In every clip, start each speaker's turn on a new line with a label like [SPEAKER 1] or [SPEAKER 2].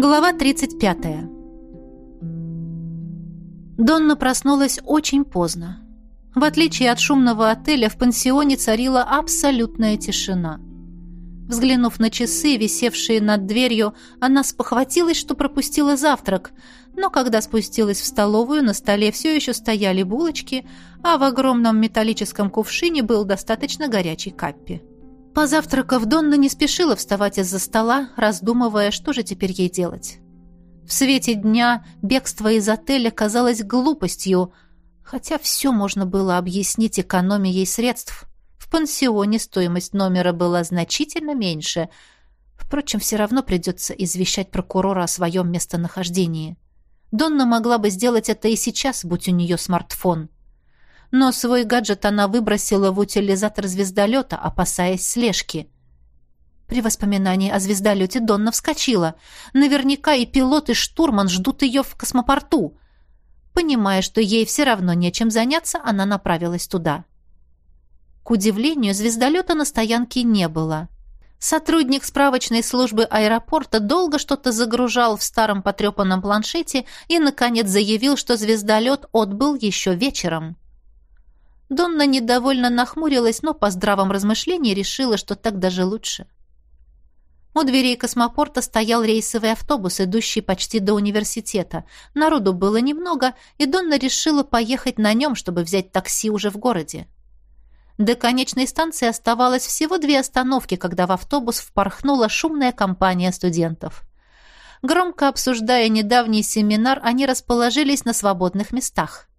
[SPEAKER 1] Глава 35. Донна проснулась очень поздно. В отличие от шумного отеля, в пансионе царила абсолютная тишина. Взглянув на часы, висевшие над дверью, она спохватилась, что пропустила завтрак, но когда спустилась в столовую, на столе все еще стояли булочки, а в огромном металлическом кувшине был достаточно горячий каппи. Позавтракав, Донна не спешила вставать из-за стола, раздумывая, что же теперь ей делать. В свете дня бегство из отеля казалось глупостью, хотя все можно было объяснить экономией средств. В пансионе стоимость номера была значительно меньше. Впрочем, все равно придется извещать прокурора о своем местонахождении. Донна могла бы сделать это и сейчас, будь у нее смартфон но свой гаджет она выбросила в утилизатор звездолета, опасаясь слежки. При воспоминании о звездолете Донна вскочила. Наверняка и пилот, и штурман ждут ее в космопорту. Понимая, что ей все равно нечем заняться, она направилась туда. К удивлению, звездолета на стоянке не было. Сотрудник справочной службы аэропорта долго что-то загружал в старом потрепанном планшете и, наконец, заявил, что звездолет отбыл еще вечером. Донна недовольно нахмурилась, но по здравом размышлении решила, что так даже лучше. У дверей космопорта стоял рейсовый автобус, идущий почти до университета. Народу было немного, и Донна решила поехать на нем, чтобы взять такси уже в городе. До конечной станции оставалось всего две остановки, когда в автобус впорхнула шумная компания студентов. Громко обсуждая недавний семинар, они расположились на свободных местах.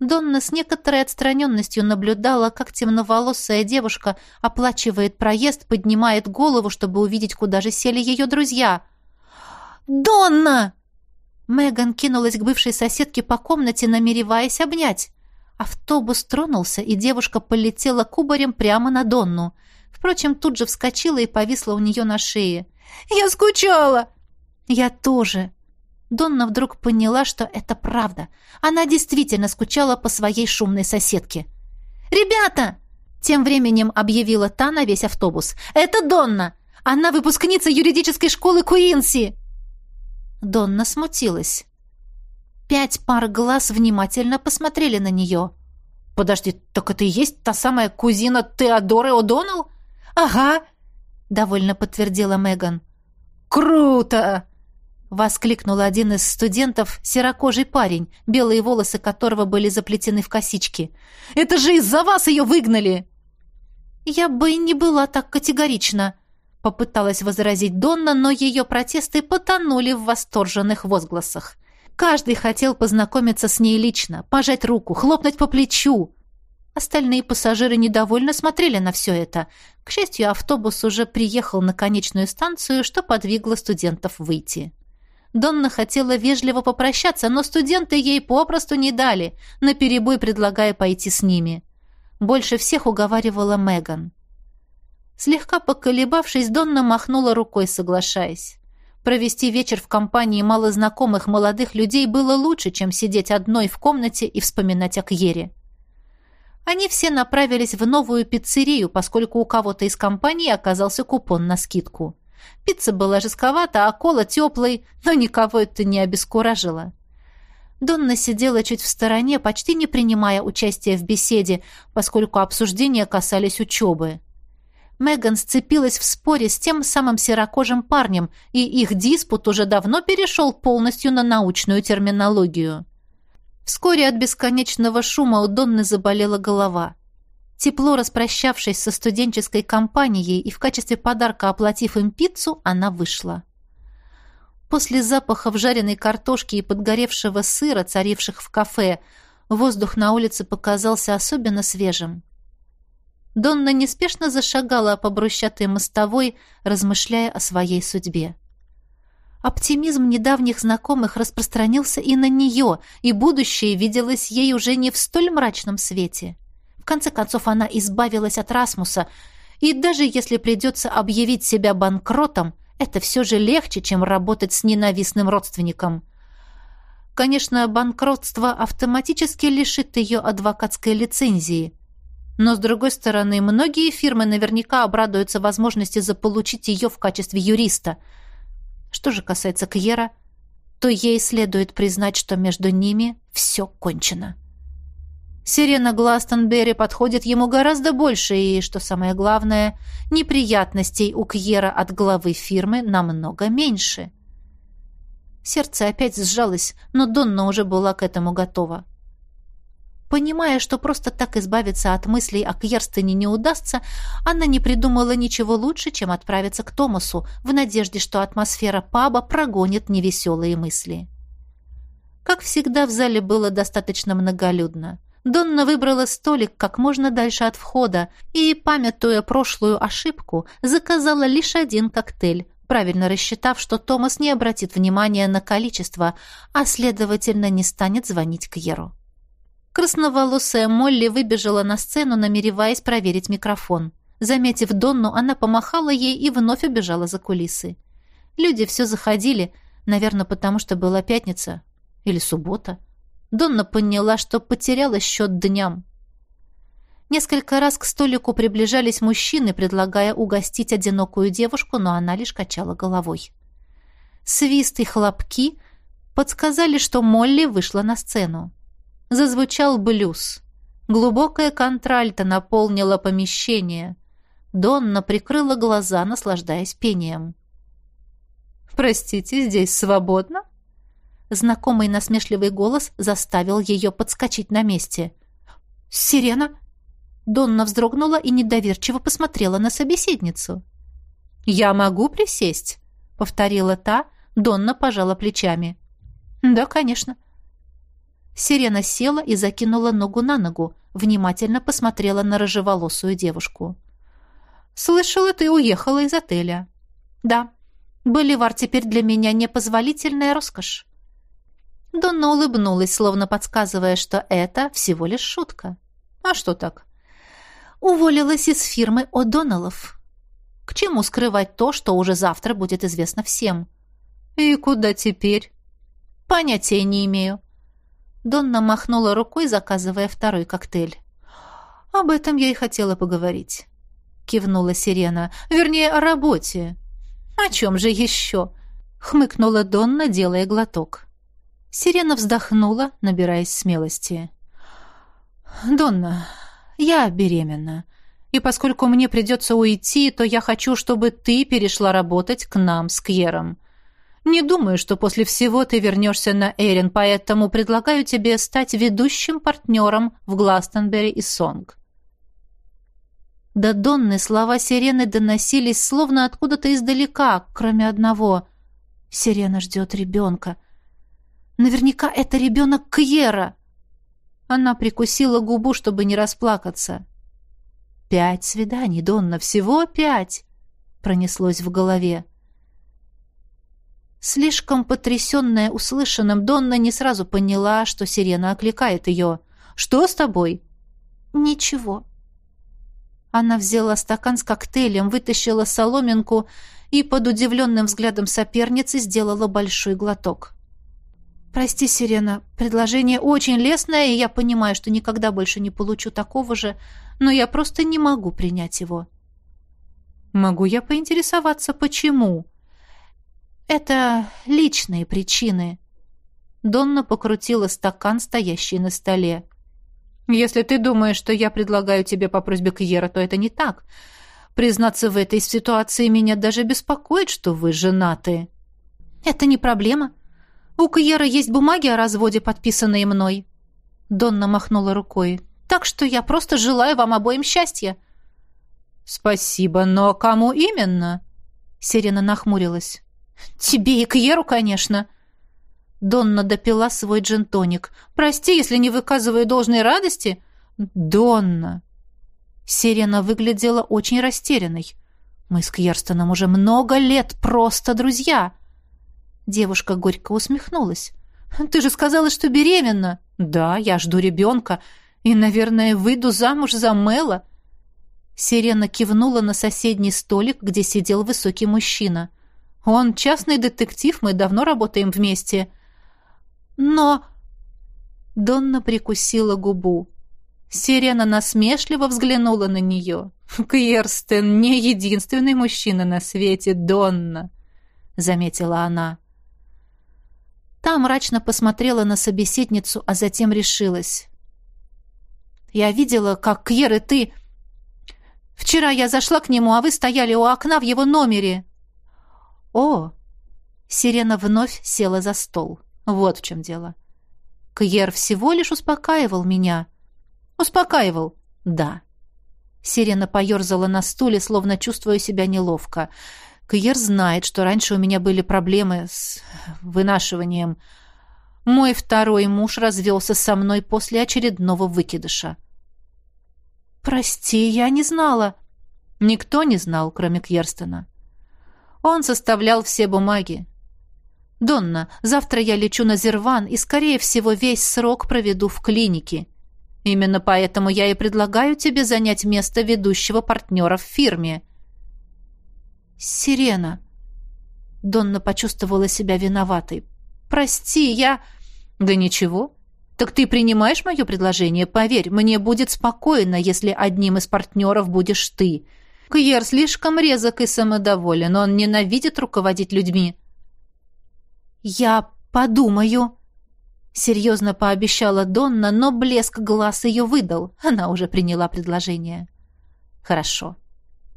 [SPEAKER 1] Донна с некоторой отстраненностью наблюдала, как темноволосая девушка оплачивает проезд, поднимает голову, чтобы увидеть, куда же сели ее друзья. «Донна!» Меган кинулась к бывшей соседке по комнате, намереваясь обнять. Автобус тронулся, и девушка полетела кубарем прямо на Донну. Впрочем, тут же вскочила и повисла у нее на шее. «Я скучала!» «Я тоже!» Донна вдруг поняла, что это правда. Она действительно скучала по своей шумной соседке. «Ребята!» — тем временем объявила та на весь автобус. «Это Донна! Она выпускница юридической школы Куинси!» Донна смутилась. Пять пар глаз внимательно посмотрели на нее. «Подожди, так это и есть та самая кузина Теодоры О'Доннелл?» «Ага», — довольно подтвердила Меган. «Круто!» Воскликнул один из студентов, серокожий парень, белые волосы которого были заплетены в косички. «Это же из-за вас ее выгнали!» «Я бы не была так категорична», — попыталась возразить Донна, но ее протесты потонули в восторженных возгласах. Каждый хотел познакомиться с ней лично, пожать руку, хлопнуть по плечу. Остальные пассажиры недовольно смотрели на все это. К счастью, автобус уже приехал на конечную станцию, что подвигло студентов выйти. Донна хотела вежливо попрощаться, но студенты ей попросту не дали, наперебой предлагая пойти с ними. Больше всех уговаривала Меган. Слегка поколебавшись, Донна махнула рукой, соглашаясь. Провести вечер в компании малознакомых молодых людей было лучше, чем сидеть одной в комнате и вспоминать о Кьере. Они все направились в новую пиццерию, поскольку у кого-то из компании оказался купон на скидку. Пицца была жестковата, а кола теплой, но никого это не обескуражило. Донна сидела чуть в стороне, почти не принимая участия в беседе, поскольку обсуждения касались учебы. Меган сцепилась в споре с тем самым серокожим парнем, и их диспут уже давно перешел полностью на научную терминологию. Вскоре от бесконечного шума у Донны заболела голова. Тепло распрощавшись со студенческой компанией и в качестве подарка оплатив им пиццу, она вышла. После запахов жареной картошки и подгоревшего сыра, царивших в кафе, воздух на улице показался особенно свежим. Донна неспешно зашагала по брусчатой мостовой, размышляя о своей судьбе. Оптимизм недавних знакомых распространился и на нее, и будущее виделось ей уже не в столь мрачном свете. — конце концов, она избавилась от Расмуса, и даже если придется объявить себя банкротом, это все же легче, чем работать с ненавистным родственником. Конечно, банкротство автоматически лишит ее адвокатской лицензии. Но, с другой стороны, многие фирмы наверняка обрадуются возможности заполучить ее в качестве юриста. Что же касается Кьера, то ей следует признать, что между ними все кончено. Сирена Гластонберри подходит ему гораздо больше, и, что самое главное, неприятностей у Кьера от главы фирмы намного меньше. Сердце опять сжалось, но Донна уже была к этому готова. Понимая, что просто так избавиться от мыслей о Кьерстене не удастся, она не придумала ничего лучше, чем отправиться к Томасу, в надежде, что атмосфера паба прогонит невеселые мысли. Как всегда, в зале было достаточно многолюдно. Донна выбрала столик как можно дальше от входа и, памятуя прошлую ошибку, заказала лишь один коктейль, правильно рассчитав, что Томас не обратит внимания на количество, а, следовательно, не станет звонить Кьеру. Красноволосая Молли выбежала на сцену, намереваясь проверить микрофон. Заметив Донну, она помахала ей и вновь убежала за кулисы. Люди все заходили, наверное, потому что была пятница или суббота. Донна поняла, что потеряла счет дням. Несколько раз к столику приближались мужчины, предлагая угостить одинокую девушку, но она лишь качала головой. Свист и хлопки подсказали, что Молли вышла на сцену. Зазвучал блюз. Глубокая контральта наполнила помещение. Донна прикрыла глаза, наслаждаясь пением. «Простите, здесь свободно?» Знакомый насмешливый голос заставил ее подскочить на месте. «Сирена!» Донна вздрогнула и недоверчиво посмотрела на собеседницу. «Я могу присесть?» — повторила та. Донна пожала плечами. «Да, конечно». Сирена села и закинула ногу на ногу, внимательно посмотрела на рыжеволосую девушку. «Слышала, ты уехала из отеля». «Да. Боливар теперь для меня непозволительная роскошь». Донна улыбнулась, словно подсказывая, что это всего лишь шутка. «А что так?» «Уволилась из фирмы О'Доннеллов». «К чему скрывать то, что уже завтра будет известно всем?» «И куда теперь?» «Понятия не имею», Донна махнула рукой, заказывая второй коктейль. «Об этом я и хотела поговорить», — кивнула Сирена. «Вернее, о работе». «О чем же еще?» — хмыкнула Донна, делая глоток. Сирена вздохнула, набираясь смелости. «Донна, я беременна, и поскольку мне придется уйти, то я хочу, чтобы ты перешла работать к нам с Кьером. Не думаю, что после всего ты вернешься на Эрин, поэтому предлагаю тебе стать ведущим партнером в Гластонбери и Сонг». До Донны слова сирены доносились словно откуда-то издалека, кроме одного. «Сирена ждет ребенка. Наверняка это ребенок Кьера». Она прикусила губу, чтобы не расплакаться. «Пять свиданий, Донна, всего пять!» пронеслось в голове. Слишком потрясенная услышанным, Донна не сразу поняла, что сирена окликает ее. «Что с тобой?» «Ничего». Она взяла стакан с коктейлем, вытащила соломинку и под удивленным взглядом соперницы сделала большой глоток. «Прости, Сирена, предложение очень лестное, и я понимаю, что никогда больше не получу такого же, но я просто не могу принять его». «Могу я поинтересоваться, почему?» Это личные причины. Донна покрутила стакан, стоящий на столе. Если ты думаешь, что я предлагаю тебе по просьбе Кьера, то это не так. Признаться, в этой ситуации меня даже беспокоит, что вы женаты. Это не проблема. У Кьера есть бумаги о разводе, подписанные мной. Донна махнула рукой. Так что я просто желаю вам обоим счастья. Спасибо, но кому именно? Сирена нахмурилась. «Тебе и Кьеру, конечно». Донна допила свой джентоник. «Прости, если не выказываю должной радости». «Донна!» Сирена выглядела очень растерянной. «Мы с Кьерстоном уже много лет просто друзья». Девушка горько усмехнулась. «Ты же сказала, что беременна». «Да, я жду ребенка. И, наверное, выйду замуж за Мэла». Сирена кивнула на соседний столик, где сидел высокий мужчина. Он частный детектив, мы давно работаем вместе. Но... Донна прикусила губу. Сирена насмешливо взглянула на нее. «Кьерстен не единственный мужчина на свете, Донна!» заметила она. Та мрачно посмотрела на собеседницу, а затем решилась. «Я видела, как Кьер и ты... Вчера я зашла к нему, а вы стояли у окна в его номере». «О!» Сирена вновь села за стол. Вот в чем дело. Кьер всего лишь успокаивал меня. Успокаивал, да. Сирена поерзала на стуле, словно чувствуя себя неловко. Кьер знает, что раньше у меня были проблемы с вынашиванием. Мой второй муж развелся со мной после очередного выкидыша. «Прости, я не знала». Никто не знал, кроме Кьерстона. Он составлял все бумаги. «Донна, завтра я лечу на Зерван и, скорее всего, весь срок проведу в клинике. Именно поэтому я и предлагаю тебе занять место ведущего партнера в фирме». «Сирена». Донна почувствовала себя виноватой. «Прости, я...» «Да ничего. Так ты принимаешь мое предложение? Поверь, мне будет спокойно, если одним из партнеров будешь ты. Кьер слишком резок и самодоволен, он ненавидит руководить людьми». «Я подумаю», — серьезно пообещала Донна, но блеск глаз ее выдал. Она уже приняла предложение. «Хорошо».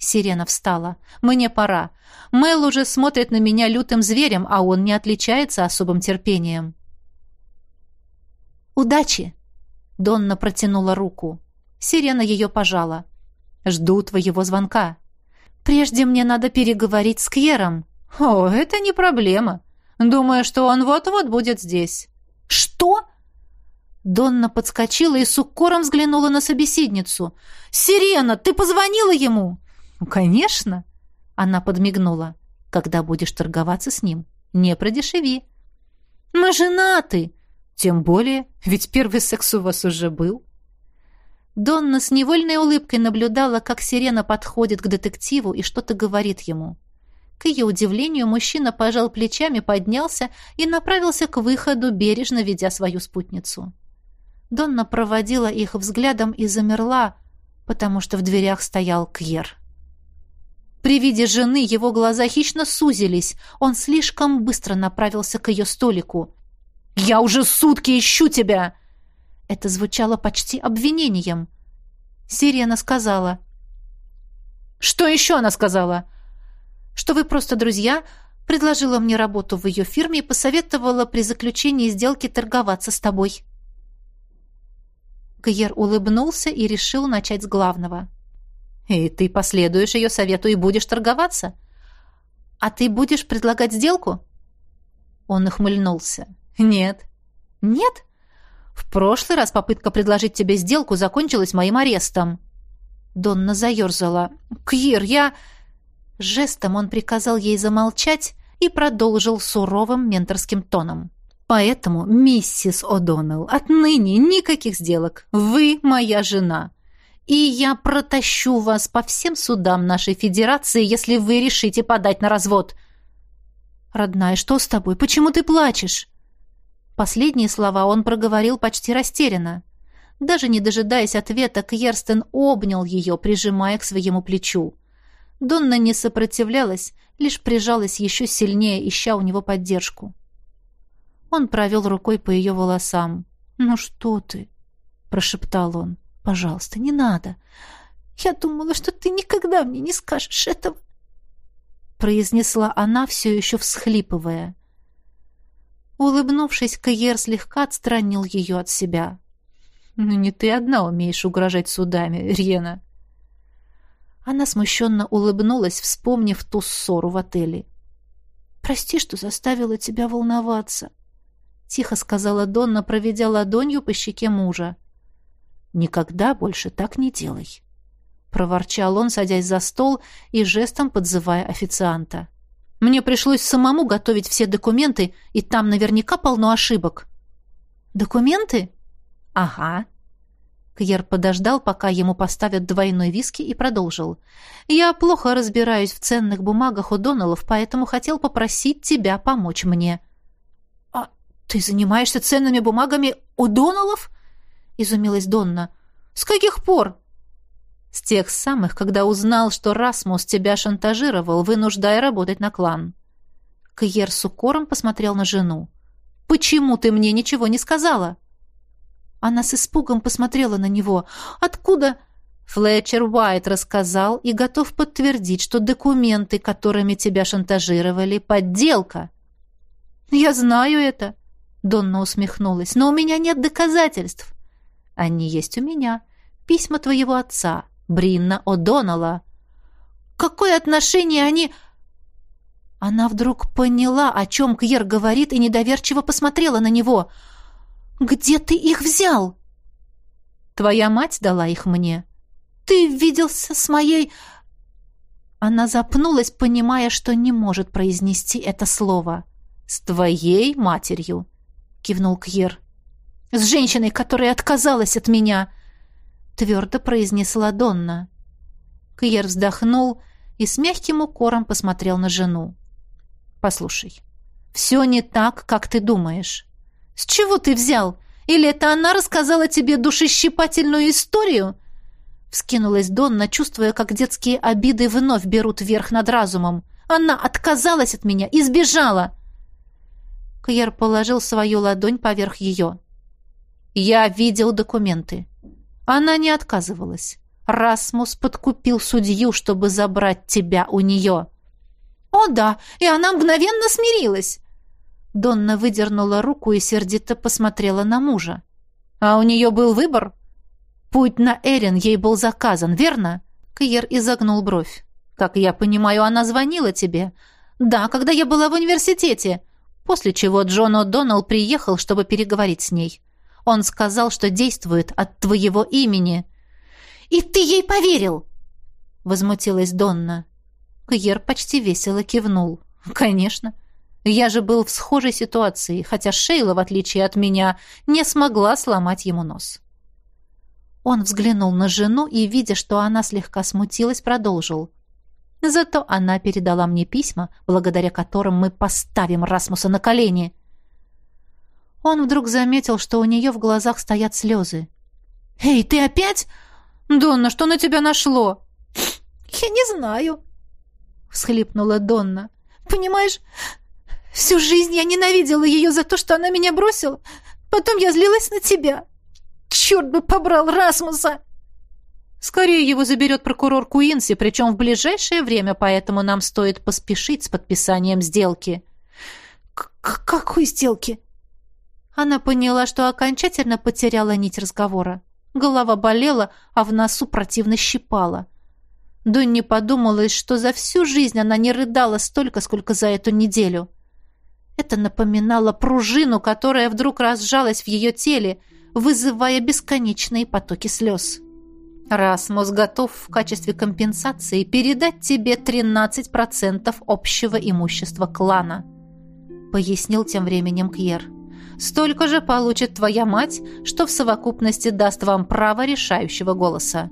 [SPEAKER 1] Сирена встала. «Мне пора. Мэл уже смотрит на меня лютым зверем, а он не отличается особым терпением». «Удачи!» Донна протянула руку. Сирена ее пожала. «Жду твоего звонка». «Прежде мне надо переговорить с Кьером». «О, это не проблема. Думаю, что он вот-вот будет здесь». «Что?» Донна подскочила и с укором взглянула на собеседницу. «Сирена, ты позвонила ему?» «Ну, «Конечно!» Она подмигнула. «Когда будешь торговаться с ним, не продешеви». «Мы женаты!» «Тем более, ведь первый секс у вас уже был». Донна с невольной улыбкой наблюдала, как сирена подходит к детективу и что-то говорит ему. К ее удивлению, мужчина пожал плечами, поднялся и направился к выходу, бережно ведя свою спутницу. Донна проводила их взглядом и замерла, потому что в дверях стоял Кьер. При виде жены его глаза хищно сузились. Он слишком быстро направился к ее столику. «Я уже сутки ищу тебя!» Это звучало почти обвинением. Сирена сказала. «Что еще она сказала?» «Что вы просто друзья, предложила мне работу в ее фирме и посоветовала при заключении сделки торговаться с тобой». Гайер улыбнулся и решил начать с главного. И ты последуешь ее совету и будешь торговаться? А ты будешь предлагать сделку? Он ухмыльнулся. Нет. Нет? В прошлый раз попытка предложить тебе сделку закончилась моим арестом. Донна заерзала. Кир, я... Жестом он приказал ей замолчать и продолжил суровым менторским тоном. Поэтому, миссис О'Доннелл, отныне никаких сделок. Вы моя жена и я протащу вас по всем судам нашей федерации, если вы решите подать на развод. Родная, что с тобой? Почему ты плачешь? Последние слова он проговорил почти растерянно. Даже не дожидаясь ответа, Кьерстен обнял ее, прижимая к своему плечу. Донна не сопротивлялась, лишь прижалась еще сильнее, ища у него поддержку. Он провел рукой по ее волосам. «Ну что ты?» — прошептал он. Пожалуйста, не надо. Я думала, что ты никогда мне не скажешь этого. Произнесла она, все еще всхлипывая. Улыбнувшись, Каер слегка отстранил ее от себя. «Ну не ты одна умеешь угрожать судами, Рена». Она смущенно улыбнулась, вспомнив ту ссору в отеле. «Прости, что заставила тебя волноваться», — тихо сказала Донна, проведя ладонью по щеке мужа. Никогда больше так не делай, проворчал он, садясь за стол и жестом подзывая официанта. Мне пришлось самому готовить все документы, и там наверняка полно ошибок. Документы? Ага. Кьер подождал, пока ему поставят двойной виски, и продолжил. «Я плохо разбираюсь в ценных бумагах у Доналов, поэтому хотел попросить тебя помочь мне». «А ты занимаешься ценными бумагами у Доналов?» Изумилась Донна. С каких пор? С тех самых, когда узнал, что Расмус тебя шантажировал, вынуждая работать на клан. Кьер с укором посмотрел на жену. «Почему ты мне ничего не сказала?» Она с испугом посмотрела на него. «Откуда?» Флетчер Уайт рассказал и готов подтвердить, что документы, которыми тебя шантажировали, подделка. «Я знаю это», — Донна усмехнулась, «но у меня нет доказательств». «Они есть у меня. Письма твоего отца, Бринна О'Доннелла». «Какое отношение они...» Она вдруг поняла, о чем Кьер говорит, и недоверчиво посмотрела на него. «Где ты их взял?» «Твоя мать дала их мне». «Ты виделся с моей...» Она запнулась, понимая, что не может произнести это слово. «С твоей матерью», — кивнул Кьер. «С женщиной, которая отказалась от меня», — твердо произнесла Донна. Кьер вздохнул и с мягким укором посмотрел на жену. Послушай, все не так, как ты думаешь. С чего ты взял? Или это она рассказала тебе душещипательную историю? Вскинулась Донна, чувствуя, как детские обиды вновь берут верх над разумом. Она отказалась от меня и сбежала. Кьер положил свою ладонь поверх ее. Я видел документы. Она не отказывалась. Расмус подкупил судью, чтобы забрать тебя у нее. «О да, и она мгновенно смирилась!» Донна выдернула руку и сердито посмотрела на мужа. «А у нее был выбор?» «Путь на Эрин ей был заказан, верно?» Кьер изогнул бровь. «Как я понимаю, она звонила тебе?» «Да, когда я была в университете». После чего Джон О'Доннелл приехал, чтобы переговорить с ней. Он сказал, что действует от твоего имени. «И ты ей поверил?» Возмутилась Донна. Кьер почти весело кивнул. «Конечно. Я же был в схожей ситуации, хотя Шейла, в отличие от меня, не смогла сломать ему нос». Он взглянул на жену и, видя, что она слегка смутилась, продолжил. «Зато она передала мне письма, благодаря которым мы поставим Расмуса на колени». Он вдруг заметил, что у нее в глазах стоят слезы. «Эй, ты опять? Донна, что на тебя нашло?» «Я не знаю», — всхлипнула Донна. «Понимаешь, всю жизнь я ненавидела ее за то, что она меня бросила. Потом я злилась на тебя. Черт бы побрал Расмуса!» «Скорее его заберет прокурор Куинси, причем в ближайшее время, поэтому нам стоит поспешить с подписанием сделки».
[SPEAKER 2] К «Какой сделки?»
[SPEAKER 1] Она поняла, что окончательно потеряла нить разговора. Голова болела, а в носу противно щипала. Донни подумалось, что за всю жизнь она не рыдала столько, сколько за эту неделю. Это напоминало пружину, которая вдруг разжалась в ее теле, вызывая бесконечные потоки слез. Расмус готов в качестве компенсации передать тебе 13% общего имущества клана, пояснил тем временем Кьер. Столько же получит твоя мать, что в совокупности даст вам право решающего голоса.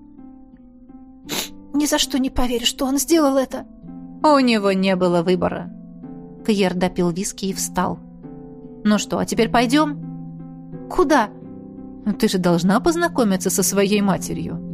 [SPEAKER 2] Ни за что не поверю, что он сделал это.
[SPEAKER 1] У него не было выбора. Кьер допил виски и встал. Ну что, а теперь пойдем?
[SPEAKER 2] Куда?
[SPEAKER 1] Ты же должна познакомиться со своей матерью.